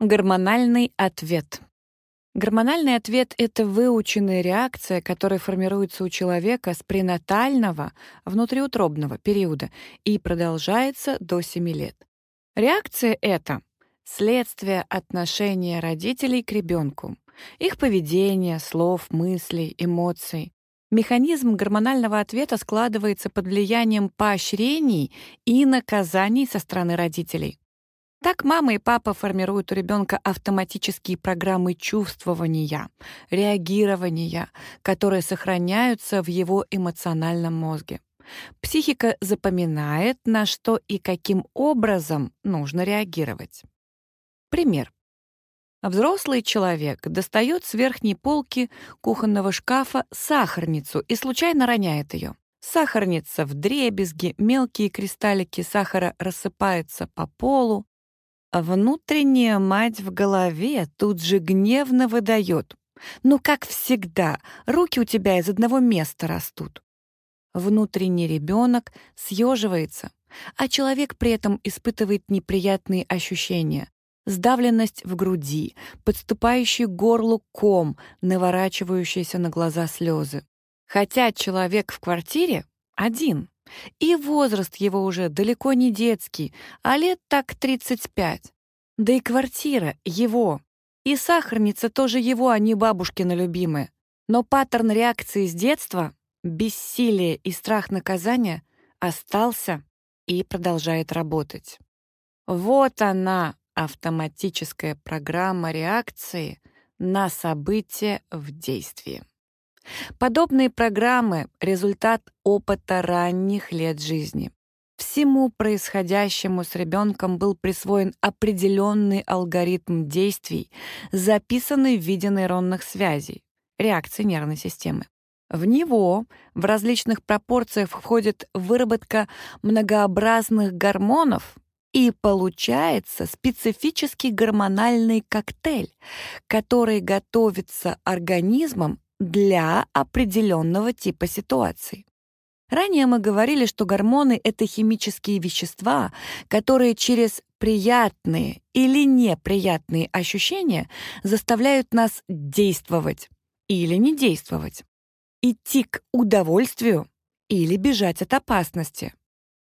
Гормональный ответ. Гормональный ответ — это выученная реакция, которая формируется у человека с пренатального, внутриутробного периода и продолжается до 7 лет. Реакция эта — следствие отношения родителей к ребенку, их поведения, слов, мыслей, эмоций. Механизм гормонального ответа складывается под влиянием поощрений и наказаний со стороны родителей. Так мама и папа формируют у ребенка автоматические программы чувствования, реагирования, которые сохраняются в его эмоциональном мозге. Психика запоминает, на что и каким образом нужно реагировать. Пример. Взрослый человек достает с верхней полки кухонного шкафа сахарницу и случайно роняет ее. Сахарница в дребезги, мелкие кристаллики сахара рассыпаются по полу, Внутренняя мать в голове тут же гневно выдает. «Ну, как всегда, руки у тебя из одного места растут». Внутренний ребенок съеживается, а человек при этом испытывает неприятные ощущения. Сдавленность в груди, подступающий к горлу ком, наворачивающиеся на глаза слезы. Хотя человек в квартире один. И возраст его уже далеко не детский, а лет так 35. Да и квартира его. И сахарница тоже его, а не бабушкина любимая. Но паттерн реакции с детства, бессилие и страх наказания остался и продолжает работать. Вот она, автоматическая программа реакции на события в действии. Подобные программы — результат опыта ранних лет жизни. Всему происходящему с ребенком был присвоен определенный алгоритм действий, записанный в виде нейронных связей, реакции нервной системы. В него в различных пропорциях входит выработка многообразных гормонов, и получается специфический гормональный коктейль, который готовится организмом для определенного типа ситуаций. Ранее мы говорили, что гормоны — это химические вещества, которые через приятные или неприятные ощущения заставляют нас действовать или не действовать, идти к удовольствию или бежать от опасности.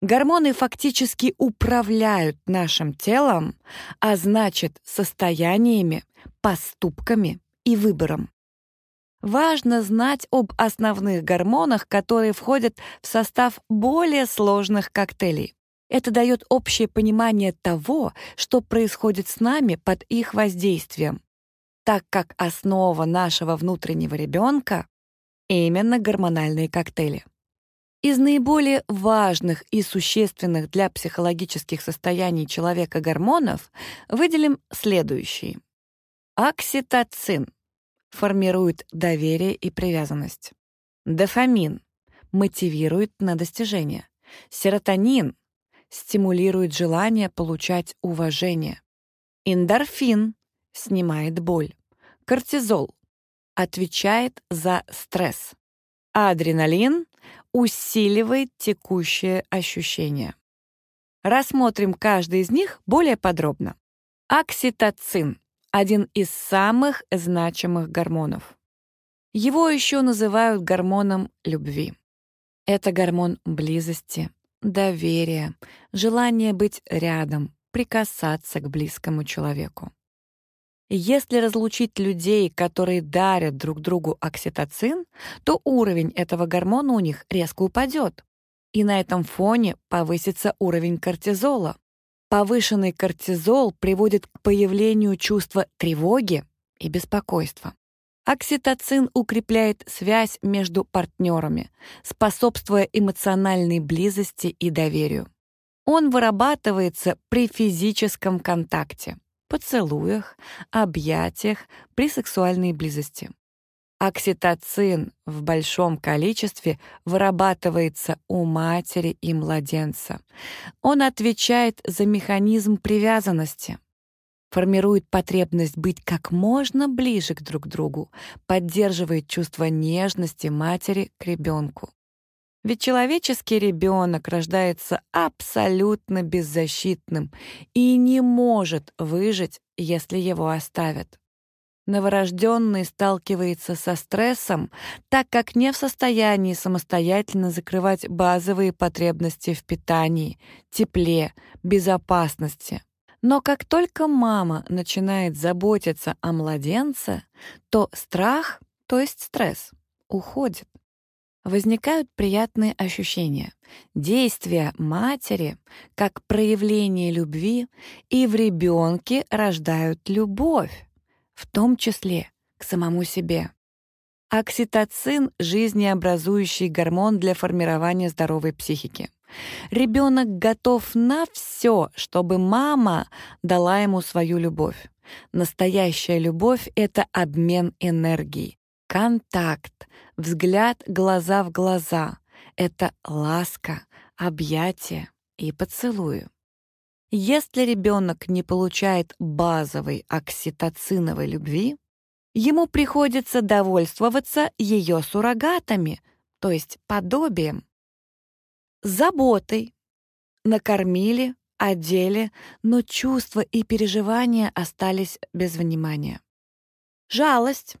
Гормоны фактически управляют нашим телом, а значит, состояниями, поступками и выбором. Важно знать об основных гормонах, которые входят в состав более сложных коктейлей. Это дает общее понимание того, что происходит с нами под их воздействием, так как основа нашего внутреннего ребенка — именно гормональные коктейли. Из наиболее важных и существенных для психологических состояний человека гормонов выделим следующие. Окситоцин — формирует доверие и привязанность. Дофамин мотивирует на достижение. Серотонин стимулирует желание получать уважение. Эндорфин снимает боль. Кортизол отвечает за стресс. адреналин усиливает текущее ощущение. Рассмотрим каждый из них более подробно. Окситоцин один из самых значимых гормонов. Его еще называют гормоном любви. Это гормон близости, доверия, желания быть рядом, прикасаться к близкому человеку. Если разлучить людей, которые дарят друг другу окситоцин, то уровень этого гормона у них резко упадет. И на этом фоне повысится уровень кортизола, Повышенный кортизол приводит к появлению чувства тревоги и беспокойства. Окситоцин укрепляет связь между партнерами, способствуя эмоциональной близости и доверию. Он вырабатывается при физическом контакте, поцелуях, объятиях, при сексуальной близости. Окситоцин в большом количестве вырабатывается у матери и младенца. Он отвечает за механизм привязанности, формирует потребность быть как можно ближе к друг другу, поддерживает чувство нежности матери к ребенку. Ведь человеческий ребенок рождается абсолютно беззащитным и не может выжить если его оставят. Новорожденный сталкивается со стрессом, так как не в состоянии самостоятельно закрывать базовые потребности в питании, тепле, безопасности. Но как только мама начинает заботиться о младенце, то страх, то есть стресс, уходит. Возникают приятные ощущения. Действия матери, как проявление любви, и в ребенке рождают любовь в том числе к самому себе. Окситоцин — жизнеобразующий гормон для формирования здоровой психики. Ребенок готов на все, чтобы мама дала ему свою любовь. Настоящая любовь — это обмен энергией, контакт, взгляд глаза в глаза. Это ласка, объятие и поцелуи. Если ребенок не получает базовой окситоциновой любви, ему приходится довольствоваться ее суррогатами, то есть подобием. Заботой. Накормили, одели, но чувства и переживания остались без внимания. Жалость.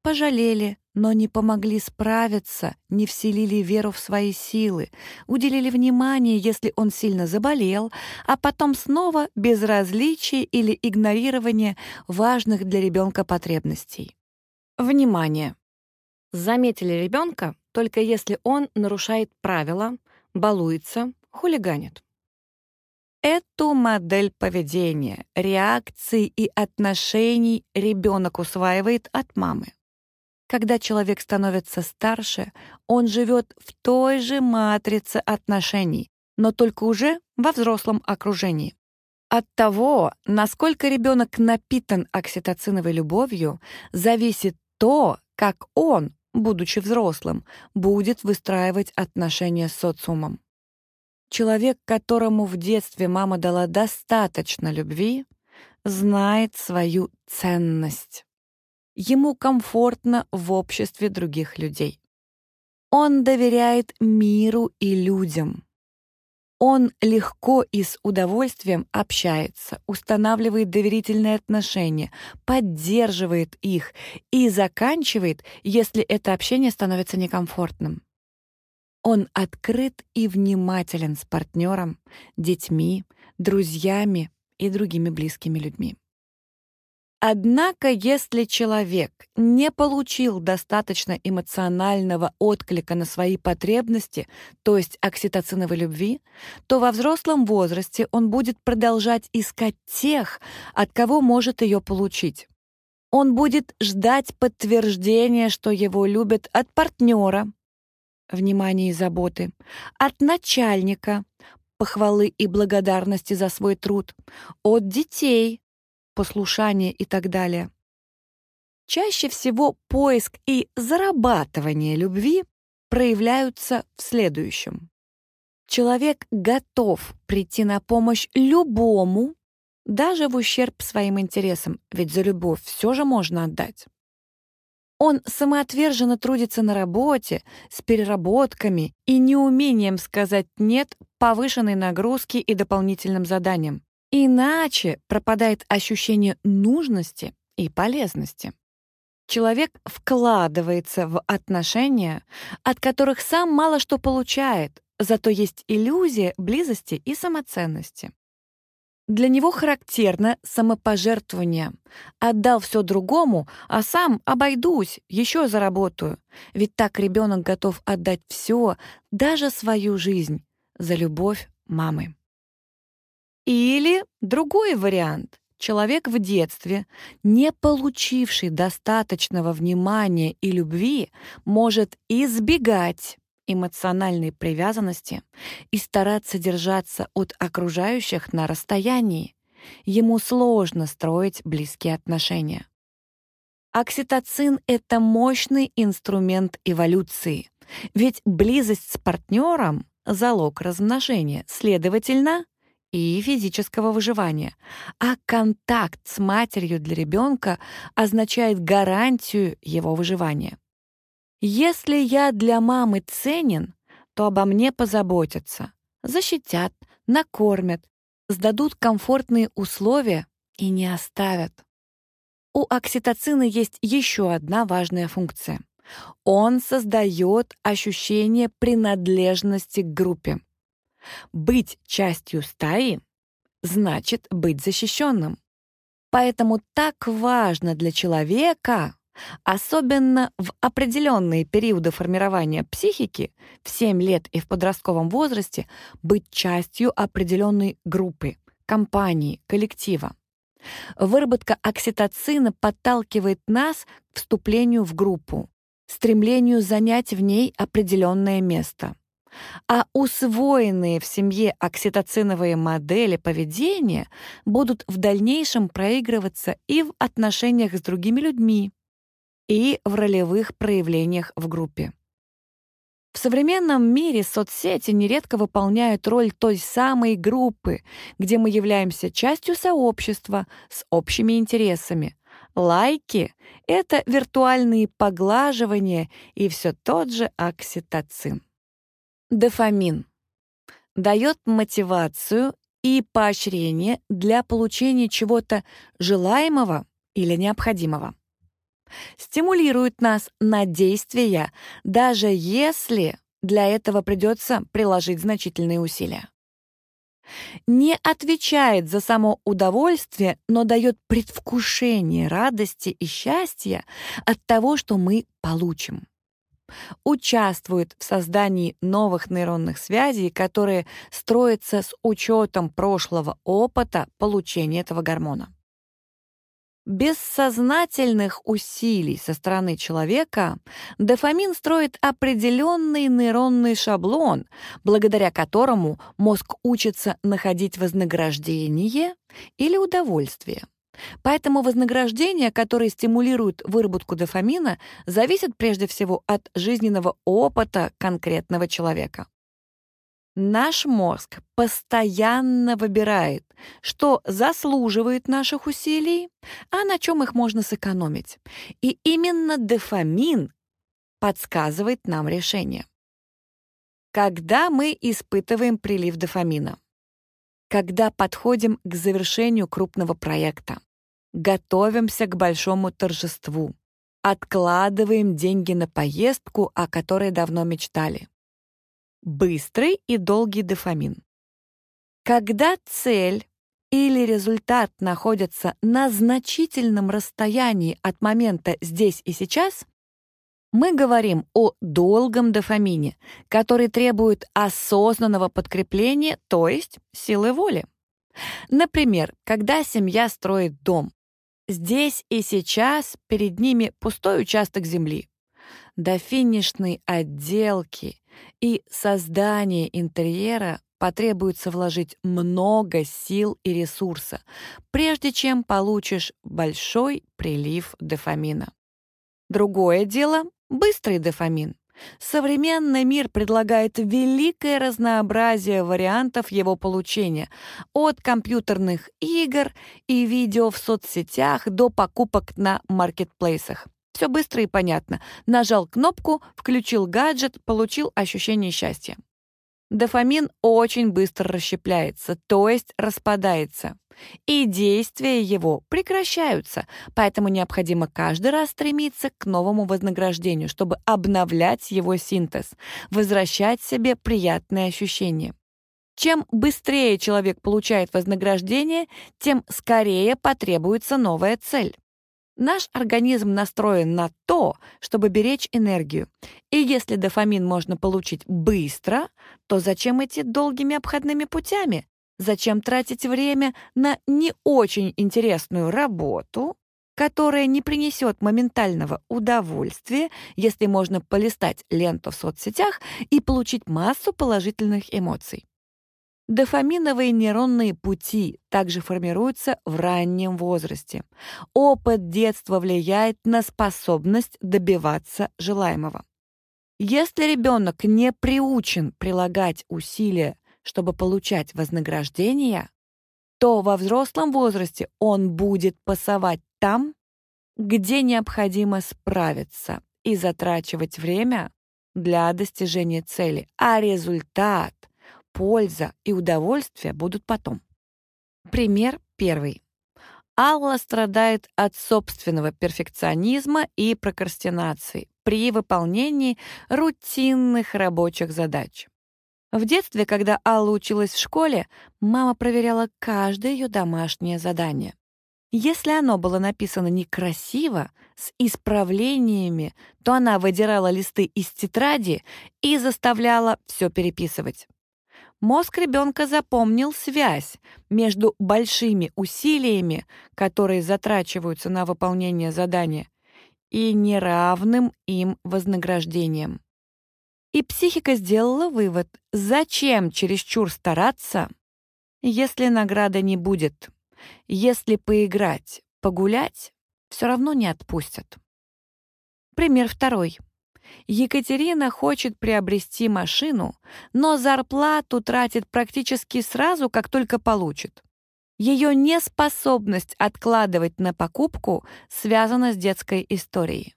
Пожалели, но не помогли справиться, не вселили веру в свои силы, уделили внимание, если он сильно заболел, а потом снова безразличие или игнорирование важных для ребенка потребностей. Внимание! Заметили ребенка только если он нарушает правила, балуется, хулиганит. Эту модель поведения, реакций и отношений ребенок усваивает от мамы. Когда человек становится старше, он живет в той же матрице отношений, но только уже во взрослом окружении. От того, насколько ребенок напитан окситоциновой любовью, зависит то, как он, будучи взрослым, будет выстраивать отношения с социумом. Человек, которому в детстве мама дала достаточно любви, знает свою ценность. Ему комфортно в обществе других людей. Он доверяет миру и людям. Он легко и с удовольствием общается, устанавливает доверительные отношения, поддерживает их и заканчивает, если это общение становится некомфортным. Он открыт и внимателен с партнером, детьми, друзьями и другими близкими людьми. Однако, если человек не получил достаточно эмоционального отклика на свои потребности, то есть окситоциновой любви, то во взрослом возрасте он будет продолжать искать тех, от кого может ее получить. Он будет ждать подтверждения, что его любят от партнера, внимания и заботы, от начальника, похвалы и благодарности за свой труд, от детей, послушание и так далее. Чаще всего поиск и зарабатывание любви проявляются в следующем. Человек готов прийти на помощь любому, даже в ущерб своим интересам, ведь за любовь все же можно отдать. Он самоотверженно трудится на работе, с переработками и неумением сказать «нет» повышенной нагрузке и дополнительным заданиям. Иначе пропадает ощущение нужности и полезности. Человек вкладывается в отношения, от которых сам мало что получает, зато есть иллюзия близости и самоценности. Для него характерно самопожертвование. Отдал все другому, а сам обойдусь, еще заработаю. Ведь так ребенок готов отдать все, даже свою жизнь, за любовь мамы. Или другой вариант. Человек в детстве, не получивший достаточного внимания и любви, может избегать эмоциональной привязанности и стараться держаться от окружающих на расстоянии. Ему сложно строить близкие отношения. Окситоцин — это мощный инструмент эволюции, ведь близость с партнером — залог размножения, следовательно, и физического выживания, а контакт с матерью для ребенка означает гарантию его выживания. Если я для мамы ценен, то обо мне позаботятся, защитят, накормят, сдадут комфортные условия, и не оставят. У окситоцина есть еще одна важная функция. Он создает ощущение принадлежности к группе. Быть частью стаи значит быть защищенным. Поэтому так важно для человека, особенно в определенные периоды формирования психики, в 7 лет и в подростковом возрасте, быть частью определенной группы, компании, коллектива. Выработка окситоцина подталкивает нас к вступлению в группу, стремлению занять в ней определенное место а усвоенные в семье окситоциновые модели поведения будут в дальнейшем проигрываться и в отношениях с другими людьми, и в ролевых проявлениях в группе. В современном мире соцсети нередко выполняют роль той самой группы, где мы являемся частью сообщества с общими интересами. Лайки — это виртуальные поглаживания и все тот же окситоцин. Дофамин дает мотивацию и поощрение для получения чего-то желаемого или необходимого. Стимулирует нас на действия, даже если для этого придется приложить значительные усилия. Не отвечает за само удовольствие, но дает предвкушение радости и счастья от того, что мы получим участвует в создании новых нейронных связей, которые строятся с учетом прошлого опыта получения этого гормона. Без сознательных усилий со стороны человека дофамин строит определенный нейронный шаблон, благодаря которому мозг учится находить вознаграждение или удовольствие. Поэтому вознаграждения, которые стимулируют выработку дофамина, зависят прежде всего от жизненного опыта конкретного человека. Наш мозг постоянно выбирает, что заслуживает наших усилий, а на чем их можно сэкономить. И именно дофамин подсказывает нам решение. Когда мы испытываем прилив дофамина? когда подходим к завершению крупного проекта, готовимся к большому торжеству, откладываем деньги на поездку, о которой давно мечтали. Быстрый и долгий дофамин. Когда цель или результат находятся на значительном расстоянии от момента здесь и сейчас, мы говорим о долгом дофамине, который требует осознанного подкрепления, то есть силы воли. Например, когда семья строит дом. Здесь и сейчас перед ними пустой участок земли. До финишной отделки и создания интерьера потребуется вложить много сил и ресурса, прежде чем получишь большой прилив дофамина. Другое дело Быстрый дофамин. Современный мир предлагает великое разнообразие вариантов его получения, от компьютерных игр и видео в соцсетях до покупок на маркетплейсах. Все быстро и понятно. Нажал кнопку, включил гаджет, получил ощущение счастья. Дофамин очень быстро расщепляется, то есть распадается. И действия его прекращаются, поэтому необходимо каждый раз стремиться к новому вознаграждению, чтобы обновлять его синтез, возвращать себе приятные ощущения. Чем быстрее человек получает вознаграждение, тем скорее потребуется новая цель. Наш организм настроен на то, чтобы беречь энергию. И если дофамин можно получить быстро, то зачем идти долгими обходными путями? Зачем тратить время на не очень интересную работу, которая не принесет моментального удовольствия, если можно полистать ленту в соцсетях и получить массу положительных эмоций? Дофаминовые нейронные пути также формируются в раннем возрасте. Опыт детства влияет на способность добиваться желаемого. Если ребенок не приучен прилагать усилия, чтобы получать вознаграждение, то во взрослом возрасте он будет пасовать там, где необходимо справиться и затрачивать время для достижения цели, а результат польза и удовольствие будут потом. Пример первый. Алла страдает от собственного перфекционизма и прокрастинации при выполнении рутинных рабочих задач. В детстве, когда Алла училась в школе, мама проверяла каждое ее домашнее задание. Если оно было написано некрасиво, с исправлениями, то она выдирала листы из тетради и заставляла все переписывать. Мозг ребенка запомнил связь между большими усилиями, которые затрачиваются на выполнение задания, и неравным им вознаграждением. И психика сделала вывод, зачем чересчур стараться, если награда не будет. Если поиграть, погулять, все равно не отпустят. Пример второй. Екатерина хочет приобрести машину, но зарплату тратит практически сразу, как только получит. Ее неспособность откладывать на покупку связана с детской историей.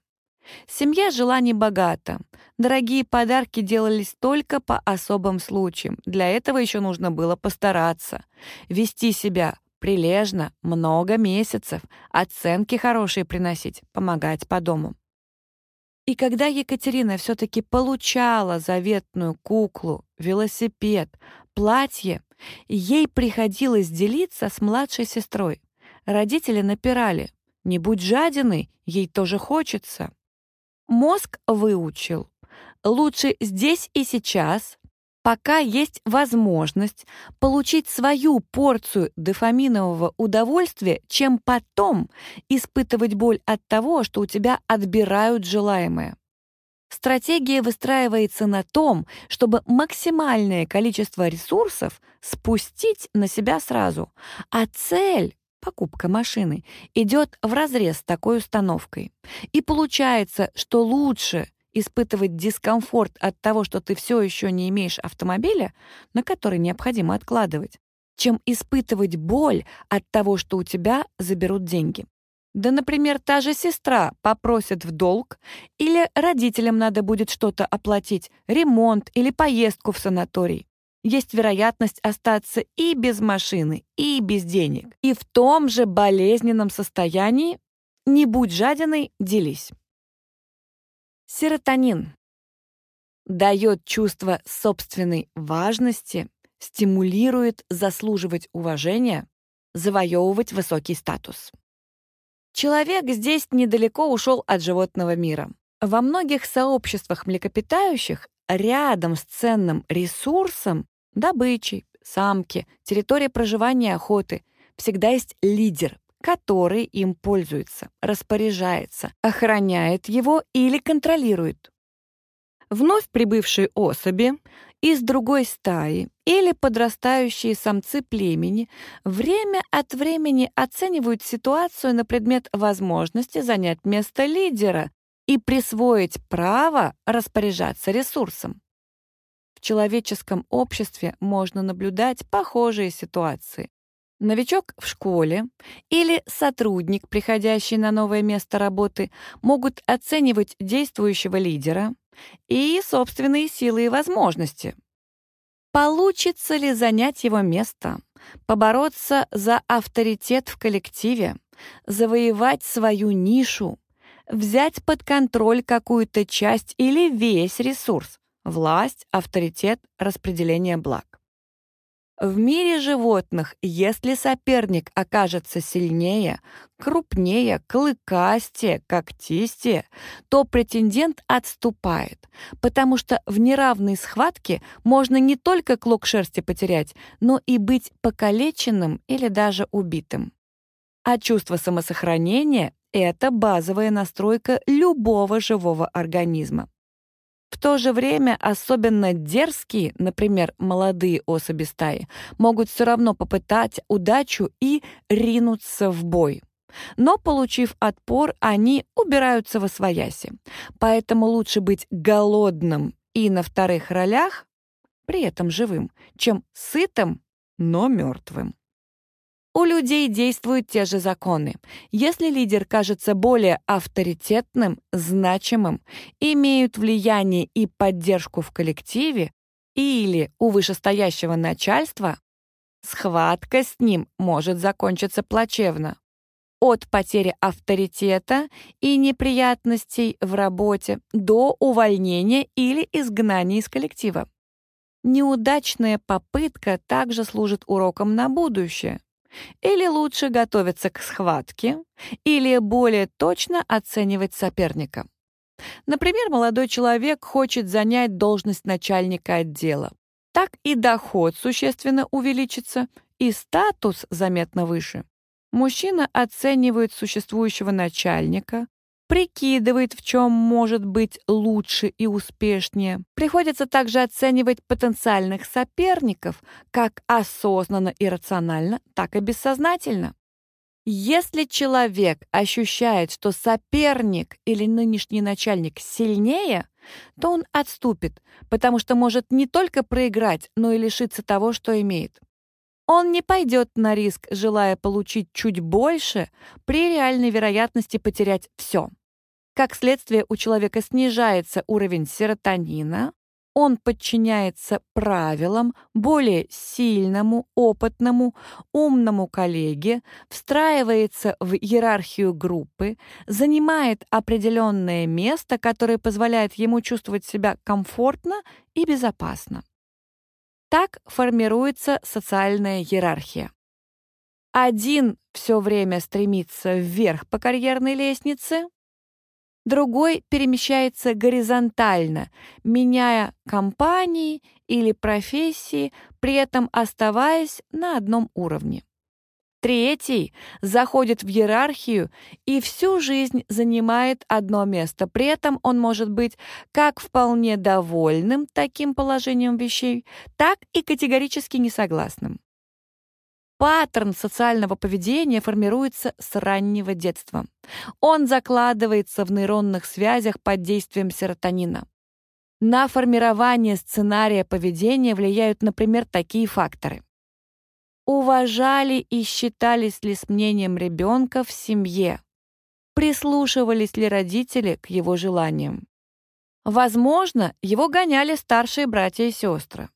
Семья жила небогато. Дорогие подарки делались только по особым случаям. Для этого еще нужно было постараться. Вести себя прилежно, много месяцев, оценки хорошие приносить, помогать по дому. И когда Екатерина все-таки получала заветную куклу, велосипед, платье, ей приходилось делиться с младшей сестрой. Родители напирали. «Не будь жадиной, ей тоже хочется». Мозг выучил. Лучше здесь и сейчас, пока есть возможность получить свою порцию дофаминового удовольствия, чем потом испытывать боль от того, что у тебя отбирают желаемое. Стратегия выстраивается на том, чтобы максимальное количество ресурсов спустить на себя сразу, а цель покупка машины, идет вразрез с такой установкой. И получается, что лучше испытывать дискомфорт от того, что ты все еще не имеешь автомобиля, на который необходимо откладывать, чем испытывать боль от того, что у тебя заберут деньги. Да, например, та же сестра попросит в долг, или родителям надо будет что-то оплатить, ремонт или поездку в санаторий есть вероятность остаться и без машины, и без денег. И в том же болезненном состоянии не будь жадиной, делись. Серотонин дает чувство собственной важности, стимулирует заслуживать уважения, завоевывать высокий статус. Человек здесь недалеко ушел от животного мира. Во многих сообществах млекопитающих рядом с ценным ресурсом, добычей, самки, территорией проживания охоты, всегда есть лидер, который им пользуется, распоряжается, охраняет его или контролирует. Вновь прибывшие особи из другой стаи или подрастающие самцы племени время от времени оценивают ситуацию на предмет возможности занять место лидера и присвоить право распоряжаться ресурсом. В человеческом обществе можно наблюдать похожие ситуации. Новичок в школе или сотрудник, приходящий на новое место работы, могут оценивать действующего лидера и собственные силы и возможности. Получится ли занять его место, побороться за авторитет в коллективе, завоевать свою нишу, взять под контроль какую-то часть или весь ресурс, власть, авторитет, распределение благ. В мире животных, если соперник окажется сильнее, крупнее, клыкастее, когтистее, то претендент отступает, потому что в неравной схватке можно не только клок шерсти потерять, но и быть покалеченным или даже убитым. А чувство самосохранения это базовая настройка любого живого организма. В то же время особенно дерзкие, например, молодые особи стаи, могут все равно попытать удачу и ринуться в бой. Но, получив отпор, они убираются во свояси. Поэтому лучше быть голодным и на вторых ролях, при этом живым, чем сытым, но мертвым. У людей действуют те же законы. Если лидер кажется более авторитетным, значимым, имеют влияние и поддержку в коллективе или у вышестоящего начальства, схватка с ним может закончиться плачевно. от потери авторитета и неприятностей в работе до увольнения или изгнания из коллектива. Неудачная попытка также служит уроком на будущее. Или лучше готовиться к схватке, или более точно оценивать соперника. Например, молодой человек хочет занять должность начальника отдела. Так и доход существенно увеличится, и статус заметно выше. Мужчина оценивает существующего начальника, прикидывает, в чем может быть лучше и успешнее. Приходится также оценивать потенциальных соперников как осознанно и рационально, так и бессознательно. Если человек ощущает, что соперник или нынешний начальник сильнее, то он отступит, потому что может не только проиграть, но и лишиться того, что имеет. Он не пойдет на риск, желая получить чуть больше, при реальной вероятности потерять все. Как следствие, у человека снижается уровень серотонина, он подчиняется правилам, более сильному, опытному, умному коллеге, встраивается в иерархию группы, занимает определенное место, которое позволяет ему чувствовать себя комфортно и безопасно. Так формируется социальная иерархия. Один все время стремится вверх по карьерной лестнице, другой перемещается горизонтально, меняя компании или профессии, при этом оставаясь на одном уровне. Третий заходит в иерархию и всю жизнь занимает одно место. При этом он может быть как вполне довольным таким положением вещей, так и категорически несогласным. Паттерн социального поведения формируется с раннего детства. Он закладывается в нейронных связях под действием серотонина. На формирование сценария поведения влияют, например, такие факторы уважали и считались ли с мнением ребенка в семье, прислушивались ли родители к его желаниям. Возможно, его гоняли старшие братья и сестры.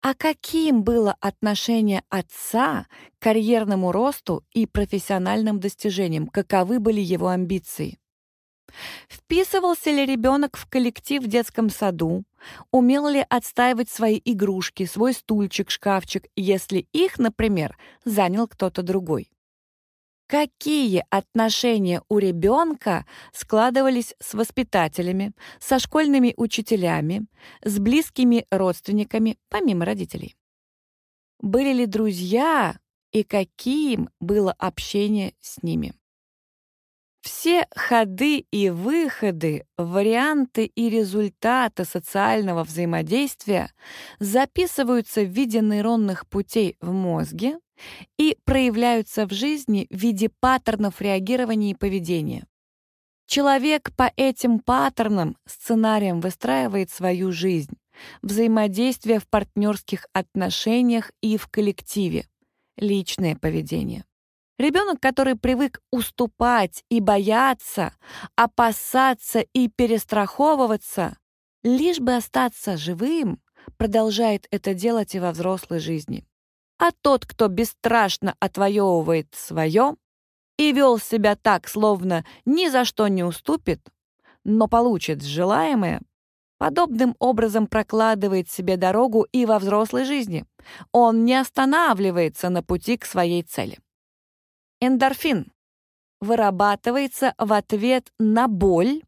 А каким было отношение отца к карьерному росту и профессиональным достижениям? Каковы были его амбиции? Вписывался ли ребенок в коллектив в детском саду? Умел ли отстаивать свои игрушки, свой стульчик, шкафчик, если их, например, занял кто-то другой? Какие отношения у ребенка складывались с воспитателями, со школьными учителями, с близкими родственниками, помимо родителей? Были ли друзья и каким было общение с ними? Все ходы и выходы, варианты и результаты социального взаимодействия записываются в виде нейронных путей в мозге и проявляются в жизни в виде паттернов реагирования и поведения. Человек по этим паттернам, сценариям выстраивает свою жизнь, взаимодействие в партнерских отношениях и в коллективе, личное поведение. Ребенок, который привык уступать и бояться, опасаться и перестраховываться, лишь бы остаться живым, продолжает это делать и во взрослой жизни. А тот, кто бесстрашно отвоевывает свое и вел себя так, словно ни за что не уступит, но получит желаемое, подобным образом прокладывает себе дорогу и во взрослой жизни. Он не останавливается на пути к своей цели. Эндорфин вырабатывается в ответ на боль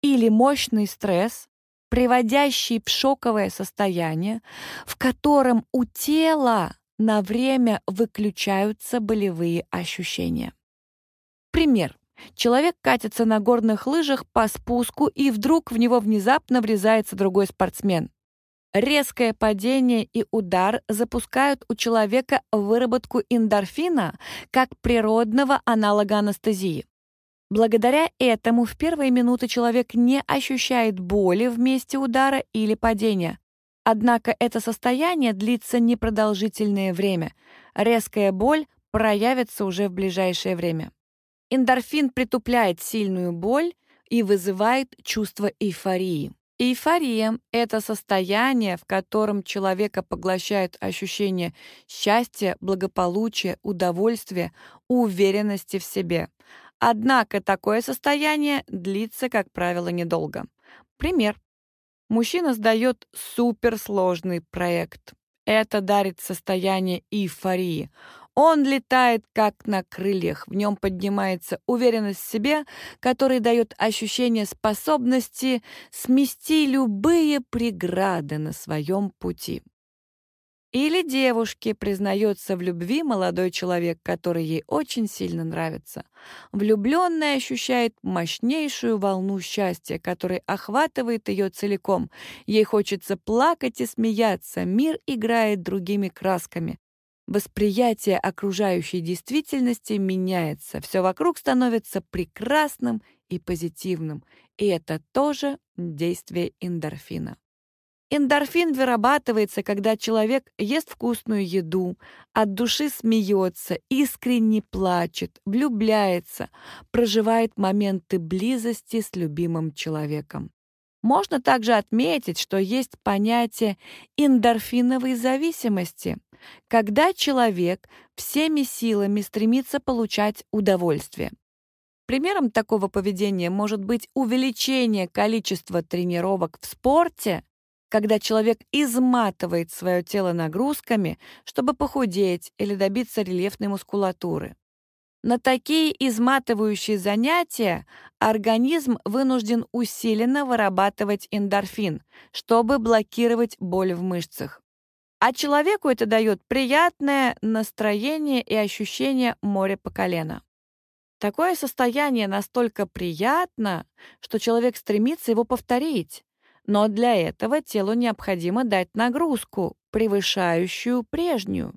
или мощный стресс, приводящий в шоковое состояние, в котором у тела на время выключаются болевые ощущения. Пример. Человек катится на горных лыжах по спуску, и вдруг в него внезапно врезается другой спортсмен. Резкое падение и удар запускают у человека выработку эндорфина как природного аналога анестезии. Благодаря этому в первые минуты человек не ощущает боли в месте удара или падения. Однако это состояние длится непродолжительное время. Резкая боль проявится уже в ближайшее время. Эндорфин притупляет сильную боль и вызывает чувство эйфории. Эйфория — это состояние, в котором человека поглощают ощущение счастья, благополучия, удовольствия, уверенности в себе. Однако такое состояние длится, как правило, недолго. Пример. Мужчина сдает суперсложный проект. Это дарит состояние эйфории. Он летает как на крыльях, в нем поднимается уверенность в себе, которая дает ощущение способности смести любые преграды на своем пути. Или девушке признается в любви молодой человек, который ей очень сильно нравится. Влюбленная ощущает мощнейшую волну счастья, которая охватывает ее целиком. Ей хочется плакать и смеяться, мир играет другими красками. Восприятие окружающей действительности меняется, все вокруг становится прекрасным и позитивным, и это тоже действие эндорфина. Эндорфин вырабатывается, когда человек ест вкусную еду, от души смеется, искренне плачет, влюбляется, проживает моменты близости с любимым человеком. Можно также отметить, что есть понятие эндорфиновой зависимости, когда человек всеми силами стремится получать удовольствие. Примером такого поведения может быть увеличение количества тренировок в спорте когда человек изматывает свое тело нагрузками, чтобы похудеть или добиться рельефной мускулатуры. На такие изматывающие занятия организм вынужден усиленно вырабатывать эндорфин, чтобы блокировать боль в мышцах. А человеку это дает приятное настроение и ощущение моря по колено. Такое состояние настолько приятно, что человек стремится его повторить, но для этого телу необходимо дать нагрузку, превышающую прежнюю.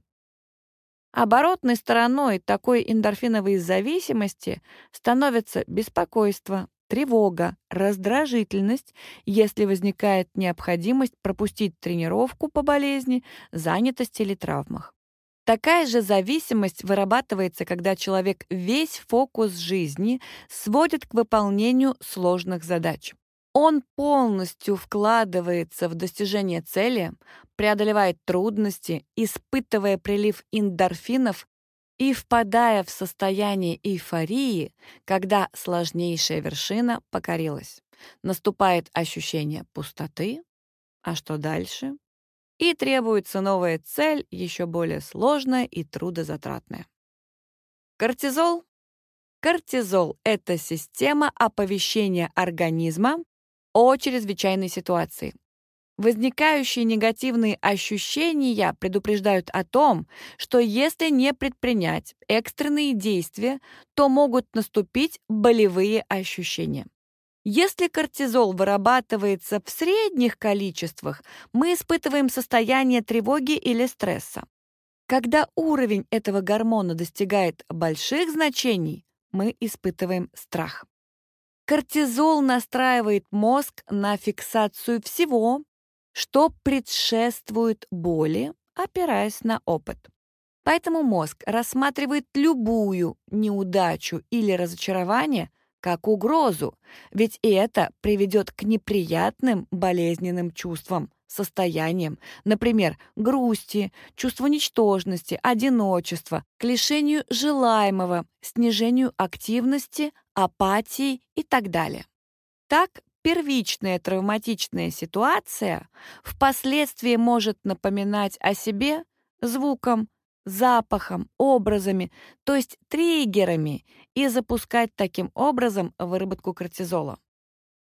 Оборотной стороной такой эндорфиновой зависимости становится беспокойство, тревога, раздражительность, если возникает необходимость пропустить тренировку по болезни, занятости или травмах. Такая же зависимость вырабатывается, когда человек весь фокус жизни сводит к выполнению сложных задач. Он полностью вкладывается в достижение цели, преодолевает трудности, испытывая прилив эндорфинов и впадая в состояние эйфории, когда сложнейшая вершина покорилась. Наступает ощущение пустоты, а что дальше? И требуется новая цель, еще более сложная и трудозатратная. Кортизол. Кортизол — это система оповещения организма о чрезвычайной ситуации. Возникающие негативные ощущения предупреждают о том, что если не предпринять экстренные действия, то могут наступить болевые ощущения. Если кортизол вырабатывается в средних количествах, мы испытываем состояние тревоги или стресса. Когда уровень этого гормона достигает больших значений, мы испытываем страх. Кортизол настраивает мозг на фиксацию всего, что предшествует боли, опираясь на опыт. Поэтому мозг рассматривает любую неудачу или разочарование как угрозу, ведь это приведет к неприятным болезненным чувствам, состояниям, например, грусти, чувству ничтожности, одиночества, к лишению желаемого, снижению активности, апатии и так далее. Так, первичная травматичная ситуация впоследствии может напоминать о себе звуком, запахом, образами, то есть триггерами, и запускать таким образом выработку кортизола.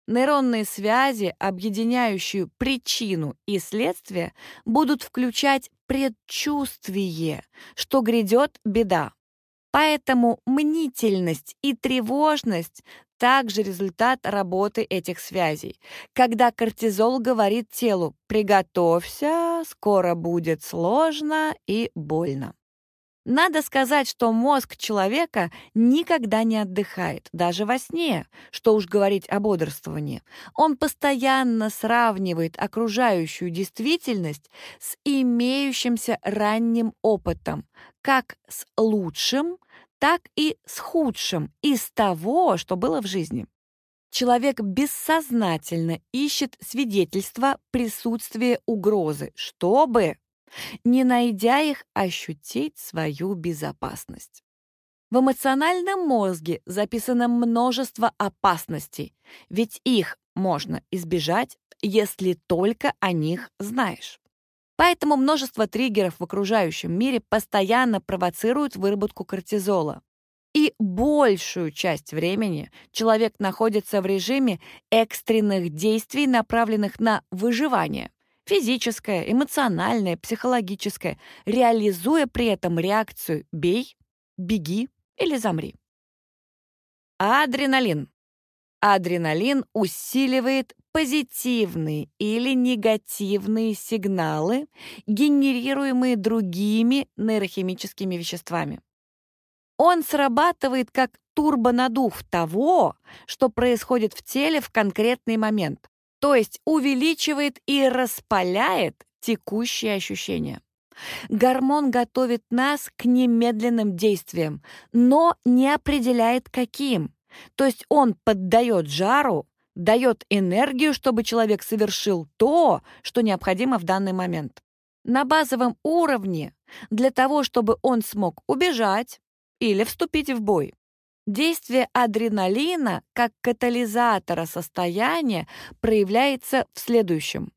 Нейронные связи, объединяющие причину и следствие, будут включать предчувствие, что грядет беда. Поэтому мнительность и тревожность также результат работы этих связей. Когда кортизол говорит телу «приготовься, скоро будет сложно и больно». Надо сказать, что мозг человека никогда не отдыхает, даже во сне, что уж говорить о бодрствовании. Он постоянно сравнивает окружающую действительность с имеющимся ранним опытом, как с лучшим, так и с худшим из того, что было в жизни. Человек бессознательно ищет свидетельства присутствия угрозы, чтобы, не найдя их, ощутить свою безопасность. В эмоциональном мозге записано множество опасностей, ведь их можно избежать, если только о них знаешь. Поэтому множество триггеров в окружающем мире постоянно провоцируют выработку кортизола. И большую часть времени человек находится в режиме экстренных действий, направленных на выживание физическое, эмоциональное, психологическое, реализуя при этом реакцию «бей», «беги» или «замри». Адреналин. Адреналин усиливает позитивные или негативные сигналы, генерируемые другими нейрохимическими веществами. Он срабатывает как турбонадув того, что происходит в теле в конкретный момент, то есть увеличивает и распаляет текущие ощущения. Гормон готовит нас к немедленным действиям, но не определяет каким. То есть он поддает жару, дает энергию, чтобы человек совершил то, что необходимо в данный момент. На базовом уровне для того, чтобы он смог убежать или вступить в бой. Действие адреналина как катализатора состояния проявляется в следующем.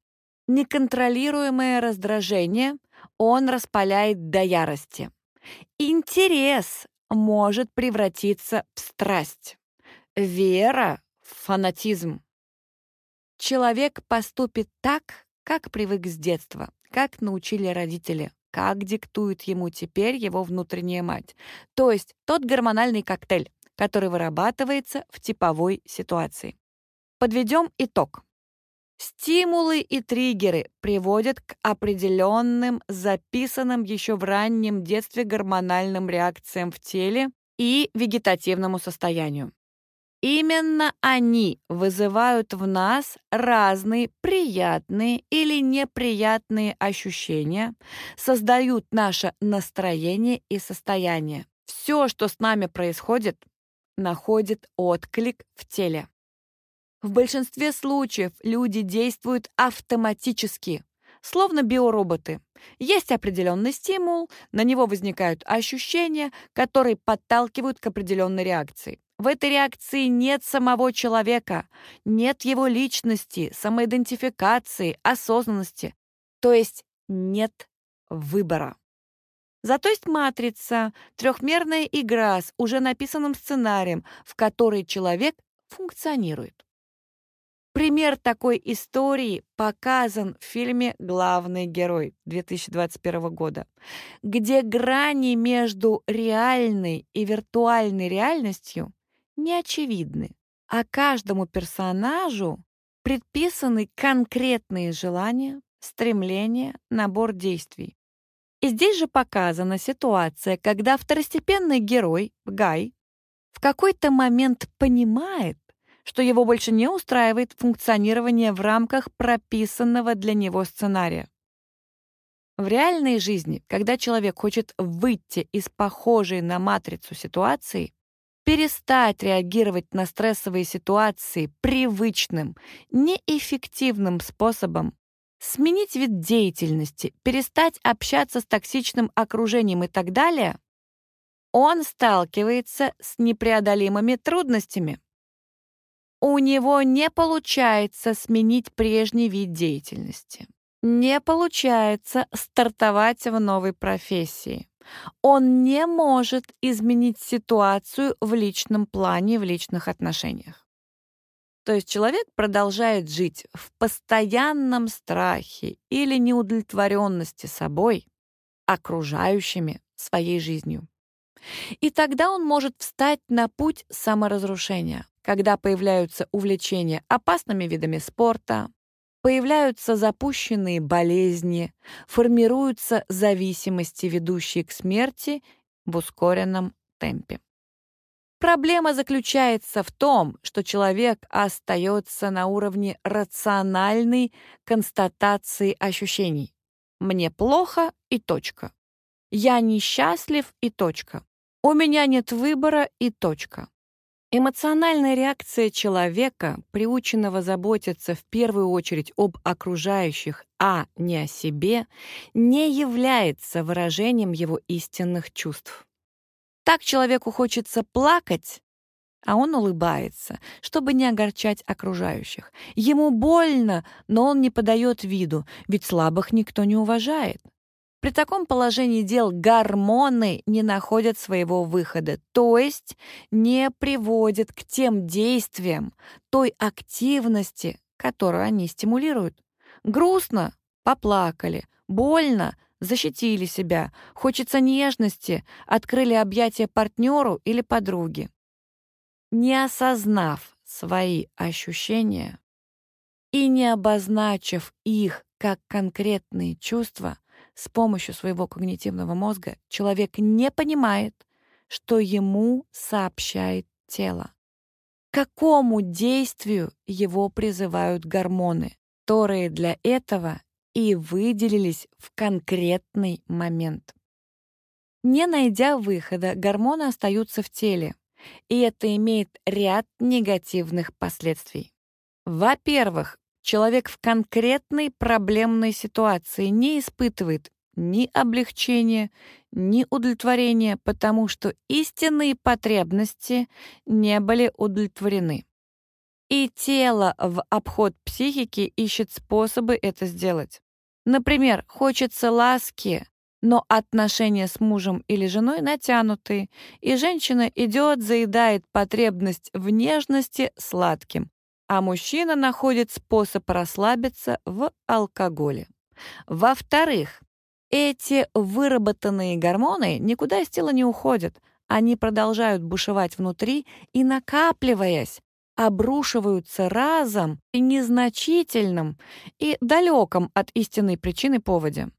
Неконтролируемое раздражение он распаляет до ярости. Интерес может превратиться в страсть. Вера — в фанатизм. Человек поступит так, как привык с детства, как научили родители, как диктует ему теперь его внутренняя мать. То есть тот гормональный коктейль, который вырабатывается в типовой ситуации. Подведем итог. Стимулы и триггеры приводят к определенным, записанным еще в раннем детстве гормональным реакциям в теле и вегетативному состоянию. Именно они вызывают в нас разные приятные или неприятные ощущения, создают наше настроение и состояние. Все, что с нами происходит, находит отклик в теле. В большинстве случаев люди действуют автоматически, словно биороботы. Есть определенный стимул, на него возникают ощущения, которые подталкивают к определенной реакции. В этой реакции нет самого человека, нет его личности, самоидентификации, осознанности, то есть нет выбора. Зато есть матрица, трехмерная игра с уже написанным сценарием, в которой человек функционирует. Пример такой истории показан в фильме «Главный герой» 2021 года, где грани между реальной и виртуальной реальностью не очевидны, а каждому персонажу предписаны конкретные желания, стремления, набор действий. И здесь же показана ситуация, когда второстепенный герой, Гай, в какой-то момент понимает, что его больше не устраивает функционирование в рамках прописанного для него сценария. В реальной жизни, когда человек хочет выйти из похожей на матрицу ситуации, перестать реагировать на стрессовые ситуации привычным, неэффективным способом, сменить вид деятельности, перестать общаться с токсичным окружением и так далее, он сталкивается с непреодолимыми трудностями. У него не получается сменить прежний вид деятельности. Не получается стартовать в новой профессии. Он не может изменить ситуацию в личном плане, в личных отношениях. То есть человек продолжает жить в постоянном страхе или неудовлетворенности собой, окружающими своей жизнью. И тогда он может встать на путь саморазрушения, когда появляются увлечения опасными видами спорта, появляются запущенные болезни, формируются зависимости, ведущие к смерти в ускоренном темпе. Проблема заключается в том, что человек остается на уровне рациональной констатации ощущений. Мне плохо и точка. Я несчастлив и точка. У меня нет выбора и точка. Эмоциональная реакция человека, приученного заботиться в первую очередь об окружающих, а не о себе, не является выражением его истинных чувств. Так человеку хочется плакать, а он улыбается, чтобы не огорчать окружающих. Ему больно, но он не подает виду, ведь слабых никто не уважает. При таком положении дел гормоны не находят своего выхода, то есть не приводят к тем действиям, той активности, которую они стимулируют. Грустно — поплакали, больно — защитили себя, хочется нежности, открыли объятия партнеру или подруге. Не осознав свои ощущения и не обозначив их как конкретные чувства, с помощью своего когнитивного мозга человек не понимает, что ему сообщает тело. Какому действию его призывают гормоны, которые для этого и выделились в конкретный момент. Не найдя выхода, гормоны остаются в теле, и это имеет ряд негативных последствий. Во-первых, человек в конкретной проблемной ситуации не испытывает ни облегчения, ни удовлетворения, потому что истинные потребности не были удовлетворены. И тело в обход психики ищет способы это сделать. Например, хочется ласки, но отношения с мужем или женой натянутые, и женщина идет, заедает потребность в нежности сладким, а мужчина находит способ расслабиться в алкоголе. Во-вторых, эти выработанные гормоны никуда из тела не уходят. Они продолжают бушевать внутри и, накапливаясь, обрушиваются разом и незначительным и далеком от истинной причины поводе.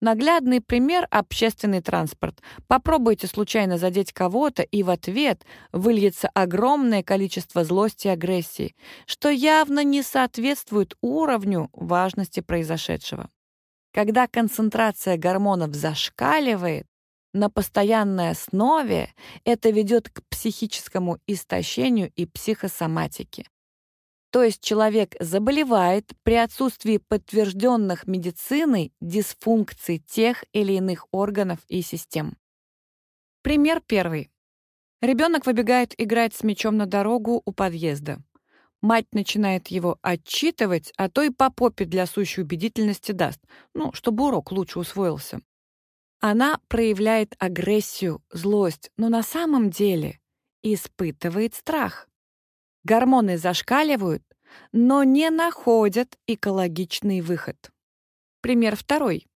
Наглядный пример — общественный транспорт. Попробуйте случайно задеть кого-то, и в ответ выльется огромное количество злости и агрессии, что явно не соответствует уровню важности произошедшего. Когда концентрация гормонов зашкаливает, на постоянной основе это ведет к психическому истощению и психосоматике. То есть человек заболевает при отсутствии подтвержденных медициной дисфункций тех или иных органов и систем. Пример первый. Ребенок выбегает играть с мячом на дорогу у подъезда. Мать начинает его отчитывать, а то и по попе для сущей убедительности даст, ну, чтобы урок лучше усвоился. Она проявляет агрессию, злость, но на самом деле испытывает страх. Гормоны зашкаливают, но не находят экологичный выход. Пример второй.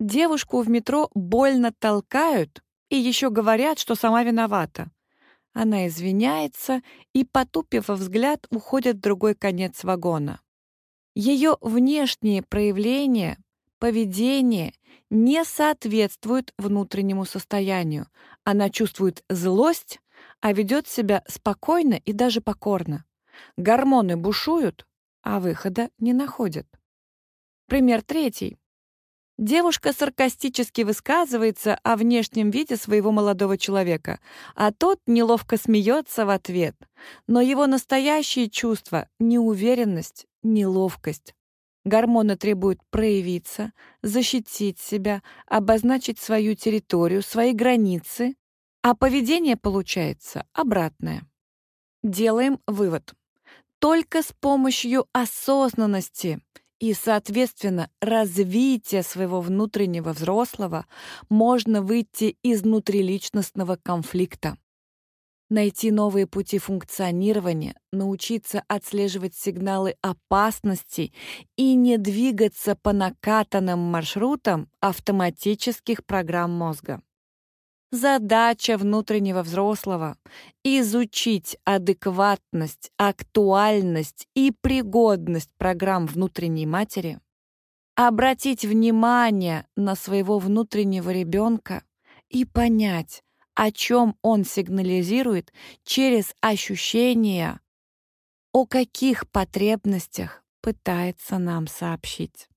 Девушку в метро больно толкают и еще говорят, что сама виновата. Она извиняется и, потупив взгляд, уходит в другой конец вагона. Ее внешние проявления, поведение не соответствуют внутреннему состоянию. Она чувствует злость, а ведет себя спокойно и даже покорно. Гормоны бушуют, а выхода не находят. Пример третий. Девушка саркастически высказывается о внешнем виде своего молодого человека, а тот неловко смеется в ответ. Но его настоящие чувства — неуверенность, неловкость. Гормоны требуют проявиться, защитить себя, обозначить свою территорию, свои границы, а поведение получается обратное. Делаем вывод. Только с помощью осознанности и, соответственно, развития своего внутреннего взрослого можно выйти из внутриличностного конфликта. Найти новые пути функционирования, научиться отслеживать сигналы опасности и не двигаться по накатанным маршрутам автоматических программ мозга. Задача внутреннего взрослого — изучить адекватность, актуальность и пригодность программ внутренней матери, обратить внимание на своего внутреннего ребенка и понять, о чем он сигнализирует через ощущения, о каких потребностях пытается нам сообщить.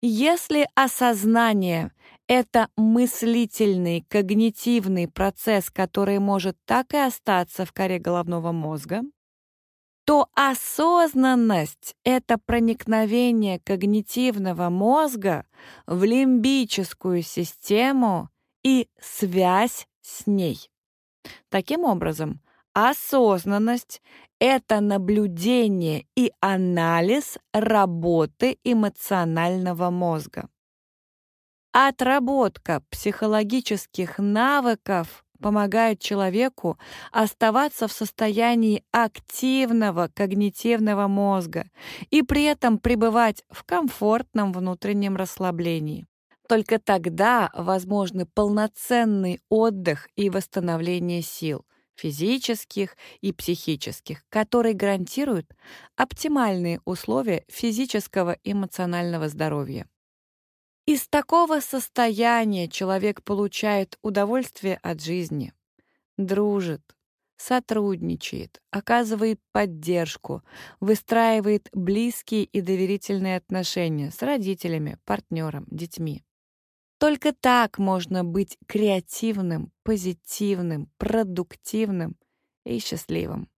Если осознание это мыслительный, когнитивный процесс, который может так и остаться в коре головного мозга, то осознанность — это проникновение когнитивного мозга в лимбическую систему и связь с ней. Таким образом, осознанность — это наблюдение и анализ работы эмоционального мозга. Отработка психологических навыков помогает человеку оставаться в состоянии активного когнитивного мозга и при этом пребывать в комфортном внутреннем расслаблении. Только тогда возможны полноценный отдых и восстановление сил физических и психических, которые гарантируют оптимальные условия физического и эмоционального здоровья. Из такого состояния человек получает удовольствие от жизни, дружит, сотрудничает, оказывает поддержку, выстраивает близкие и доверительные отношения с родителями, партнером, детьми. Только так можно быть креативным, позитивным, продуктивным и счастливым.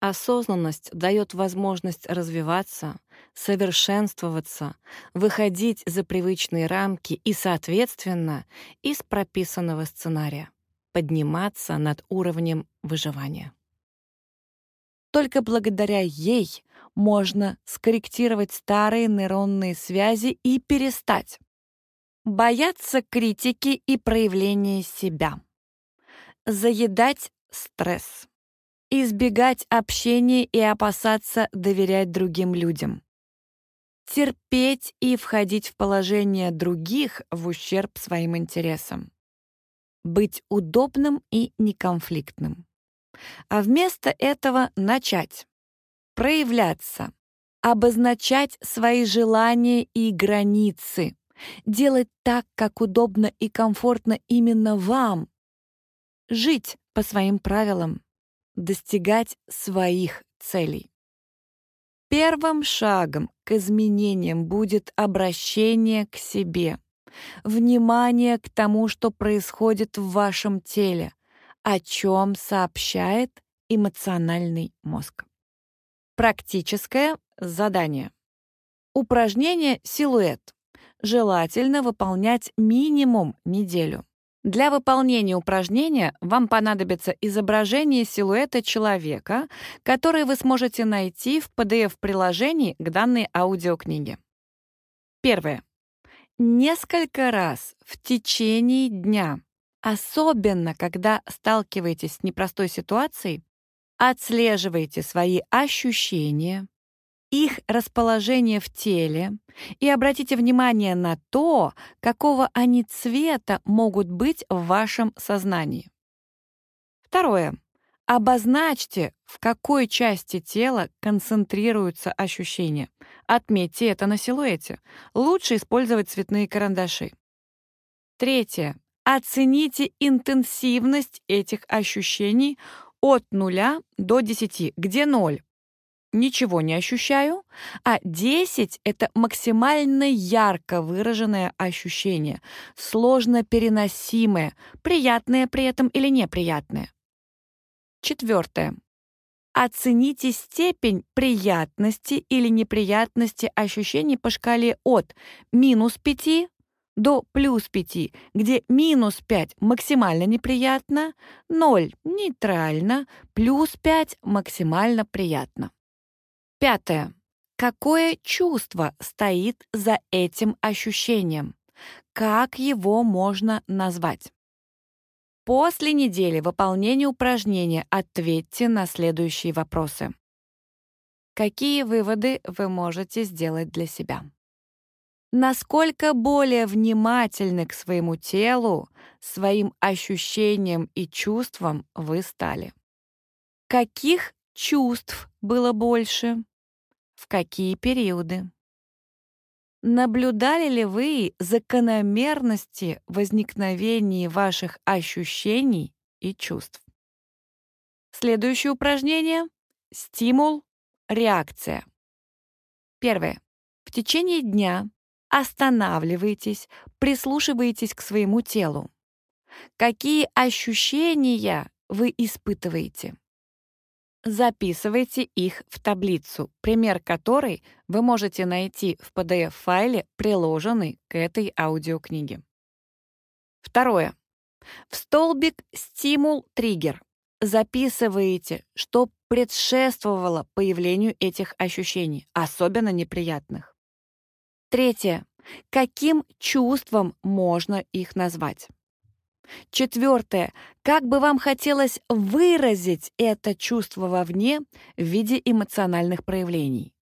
Осознанность дает возможность развиваться, совершенствоваться, выходить за привычные рамки и, соответственно, из прописанного сценария, подниматься над уровнем выживания. Только благодаря ей можно скорректировать старые нейронные связи и перестать бояться критики и проявления себя, заедать стресс избегать общения и опасаться доверять другим людям. Терпеть и входить в положение других в ущерб своим интересам. Быть удобным и неконфликтным. А вместо этого начать. Проявляться. Обозначать свои желания и границы. Делать так, как удобно и комфортно именно вам. Жить по своим правилам достигать своих целей. Первым шагом к изменениям будет обращение к себе, внимание к тому, что происходит в вашем теле, о чем сообщает эмоциональный мозг. Практическое задание. Упражнение «Силуэт». Желательно выполнять минимум неделю. Для выполнения упражнения вам понадобится изображение силуэта человека, который вы сможете найти в PDF-приложении к данной аудиокниге. Первое. Несколько раз в течение дня, особенно когда сталкиваетесь с непростой ситуацией, отслеживайте свои ощущения, их расположение в теле и обратите внимание на то, какого они цвета могут быть в вашем сознании. Второе. Обозначьте, в какой части тела концентрируются ощущения. Отметьте это на силуэте. Лучше использовать цветные карандаши. Третье. Оцените интенсивность этих ощущений от 0 до 10, где 0 ничего не ощущаю, а 10 — это максимально ярко выраженное ощущение, сложно переносимое, приятное при этом или неприятное. Четвертое. Оцените степень приятности или неприятности ощущений по шкале от минус 5 до плюс 5, где минус 5 максимально неприятно, 0 нейтрально, плюс 5 максимально приятно. Пятое. Какое чувство стоит за этим ощущением? Как его можно назвать? После недели выполнения упражнения ответьте на следующие вопросы. Какие выводы вы можете сделать для себя? Насколько более внимательны к своему телу, своим ощущениям и чувствам вы стали? Каких чувств было больше? В какие периоды? Наблюдали ли вы закономерности возникновения ваших ощущений и чувств? Следующее упражнение — стимул, реакция. Первое. В течение дня останавливаетесь, прислушиваетесь к своему телу. Какие ощущения вы испытываете? Записывайте их в таблицу, пример которой вы можете найти в PDF-файле, приложенный к этой аудиокниге. Второе. В столбик «Стимул-триггер» записываете, что предшествовало появлению этих ощущений, особенно неприятных. Третье. Каким чувством можно их назвать? Четвертое. Как бы вам хотелось выразить это чувство вовне в виде эмоциональных проявлений?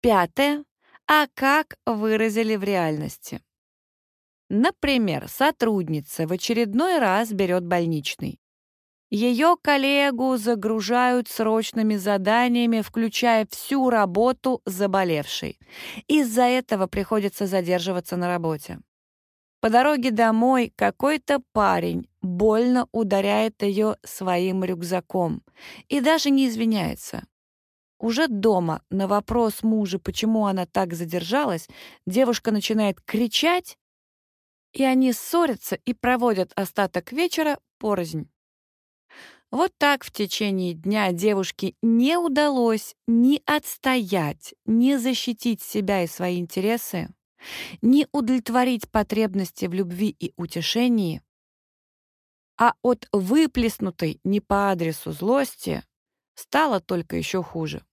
Пятое. А как выразили в реальности? Например, сотрудница в очередной раз берет больничный. Ее коллегу загружают срочными заданиями, включая всю работу заболевшей. Из-за этого приходится задерживаться на работе. По дороге домой какой-то парень больно ударяет ее своим рюкзаком и даже не извиняется. Уже дома на вопрос мужа, почему она так задержалась, девушка начинает кричать, и они ссорятся и проводят остаток вечера порознь. Вот так в течение дня девушке не удалось ни отстоять, ни защитить себя и свои интересы, не удовлетворить потребности в любви и утешении, а от выплеснутой не по адресу злости стало только еще хуже.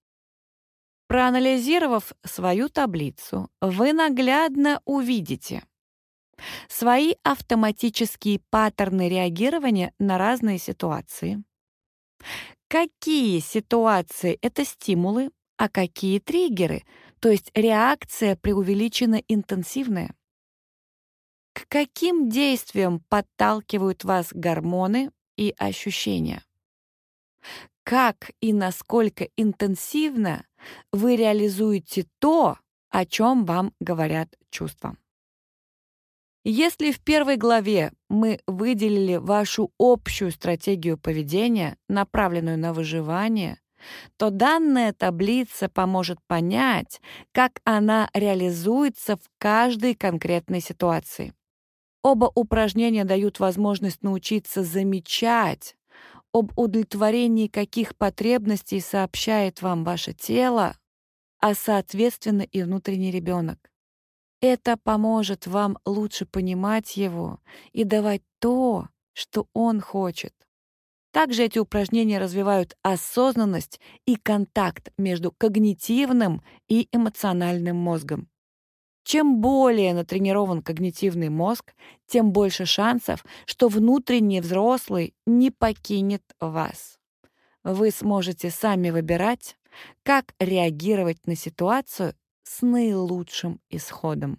Проанализировав свою таблицу, вы наглядно увидите свои автоматические паттерны реагирования на разные ситуации. Какие ситуации — это стимулы, а какие — триггеры — то есть реакция преувеличенно интенсивная. К каким действиям подталкивают вас гормоны и ощущения? Как и насколько интенсивно вы реализуете то, о чем вам говорят чувства? Если в первой главе мы выделили вашу общую стратегию поведения, направленную на выживание, то данная таблица поможет понять, как она реализуется в каждой конкретной ситуации. Оба упражнения дают возможность научиться замечать, об удовлетворении каких потребностей сообщает вам ваше тело, а соответственно и внутренний ребенок. Это поможет вам лучше понимать его и давать то, что он хочет. Также эти упражнения развивают осознанность и контакт между когнитивным и эмоциональным мозгом. Чем более натренирован когнитивный мозг, тем больше шансов, что внутренний взрослый не покинет вас. Вы сможете сами выбирать, как реагировать на ситуацию с наилучшим исходом.